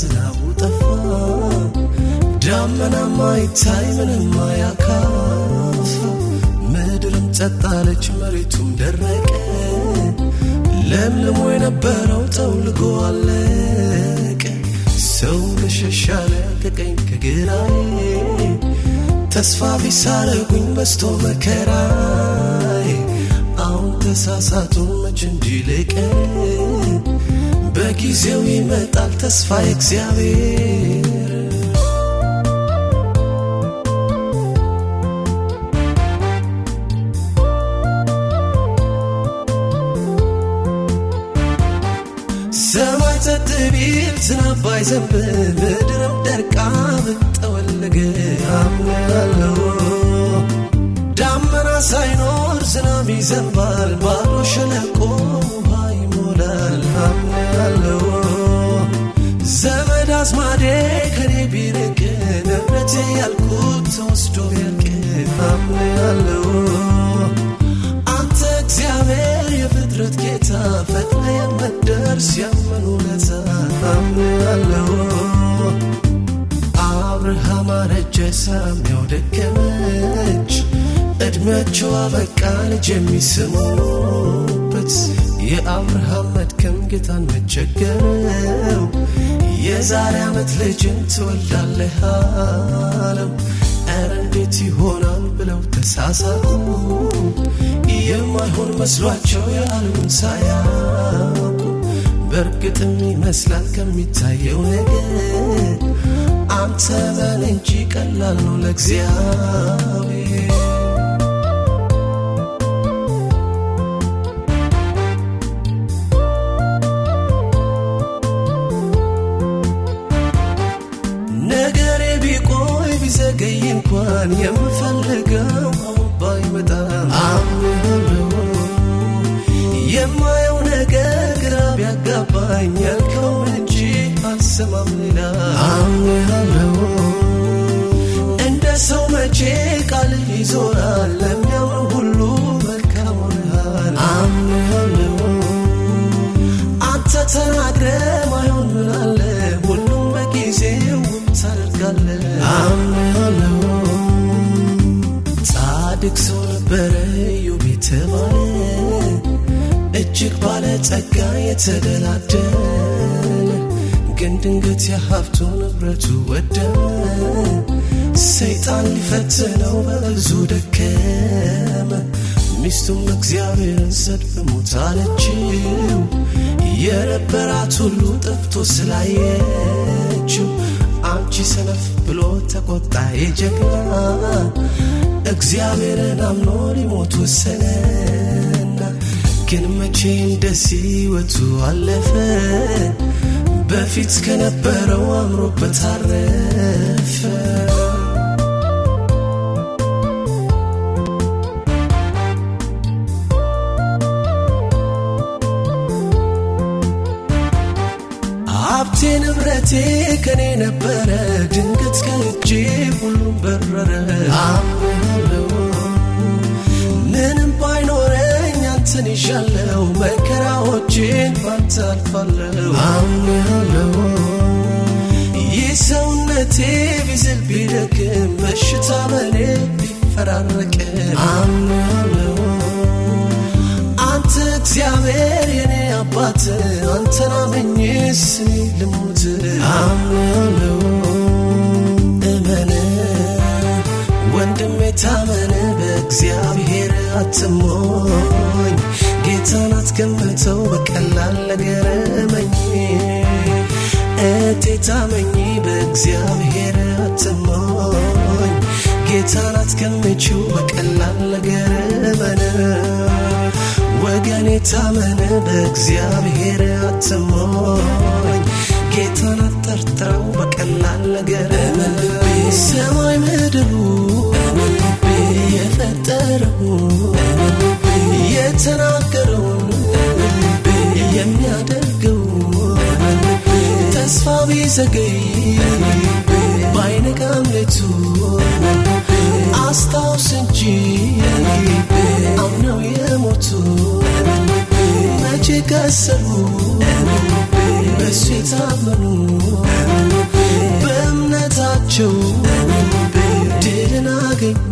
ዝናቡ ጠፋ። ዳመናማ ይታይ ምንም አያካፍ ምድርም ጸጥ አለች መሬቱም ደረቀ። ለምልሞ የነበረው ጠውልጎ አለቀ። ሰው መሸሻለ ከቀኝ ከግራዬ። ተስፋ ቢሳረጉኝ በስቶ መከራዬ። አሁን ተሳሳቱ መች እንዲልቀን በጊዜው ይመጣል ተስፋ እግዚአብሔር ሰማይ ጸጥ ቢል ዝናብ ባይዘንብ ምድርም ደርቃ ብትጠወልግ አምናለሁ። ዳመና ሳይኖር ዝናብ ይዘንባል ባዶ ሸለቆ ያልኩት ተወስዶ ቢያልቅ አምናለሁ አንተ እግዚአብሔር የፍጥረት ጌታ ፈጥነ የምትደርስ ያመኑ ለታ አምናለሁ አብርሃም አረጀ ሳራም ያው ደከመች እድሜያቸው አበቃ ልጅ የሚስሙበት የአብርሃም መድከም ጌታን መቸገረው የዛሬ ዓመት ልጅን ትወልዳለህ አለው ኧረ እንዴት ይሆናል ብለው ተሳሳቁ የማይሆን መስሏቸው ያሉን ሳያውቁ። በእርግጥም ይመስላል ከሚታየው ነገር አንተ መን እንጂ ቀላል ነው ለእግዚአብሔር ቢቆይ ቢዘገይ እንኳን የምፈልገው አሁን ባይመጣም አምናለሁ የማየው ነገር ግራ ቢያጋባኝ ያልከውን እንጂ አልሰማም ሌላ። አምናለሁ እንደ ሰው መቼ ቃልህ ይዞራል? ለሚያምኑ ሁሉ መልካም ሆነሃል። አንተ ጻድቅ ሰው ነበረ ኢዮብ የተባለ እጅግ ባለ ጸጋ የተደላደለ ግን ድንገት የሀብቱ ንብረቱ ወደመ። ሰይጣን ሊፈትነው በብዙ ደከመ። ሚስቱም እግዚአብሔርን ሰድብሙት አለችው። የነበራት ሁሉ ጠፍቶ ስላየችው አንቺ ሰነፍ ብሎ ተቆጣ የጀግና እግዚአብሔርን አምኖ ሊሞት ወሰነና ግን መቼ እንደዚህ ሕይወቱ አለፈ? በፊት ከነበረው አምሮበት አረፈ ሀብቴ ንብረቴ ከኔ ነበረ። ድንገት ከእጄ ሁሉም በረረ። አምናለሁ ምንም ባይኖረኝ አንተን ይሻለው መከራዎቼን ባንተ ይህ ሰውነቴ ቢዝል ቢደክም በሽታ በኔ ቢፈራረቅ። አንተ እግዚአብሔር አባት አንተን አመኝስ ልሙት አምናለሁ። እመን ወንድሜ ታመን በእግዚአብሔር አትሞኝ። ጌታን አትገምተው በቀላል ነገር እመኝ። እቴ ታመኝ በእግዚአብሔር አትሞኝ። ጌታን አትገምችው በቀላል ነገር ታመን በእግዚአብሔር አትሞኝ። ጌታን አጠርጥረው በቀላል ነገር እመን ልቤ ሰማይ ምድሩ እመን ልቤ የፈጠረው እመን ልቤ የተናገረውን እመን ልቤ የሚያደርገው እመን ልቤ ተስፋ ቢዘገይ እመን ልቤ ባይነጋም ሌቱ እመን ልቤ አስታውስ እንጂ አምነው የሞቱ መቼ ከሰሩ በእሱ የታመኑ በእምነታቸው ድልን አገኙ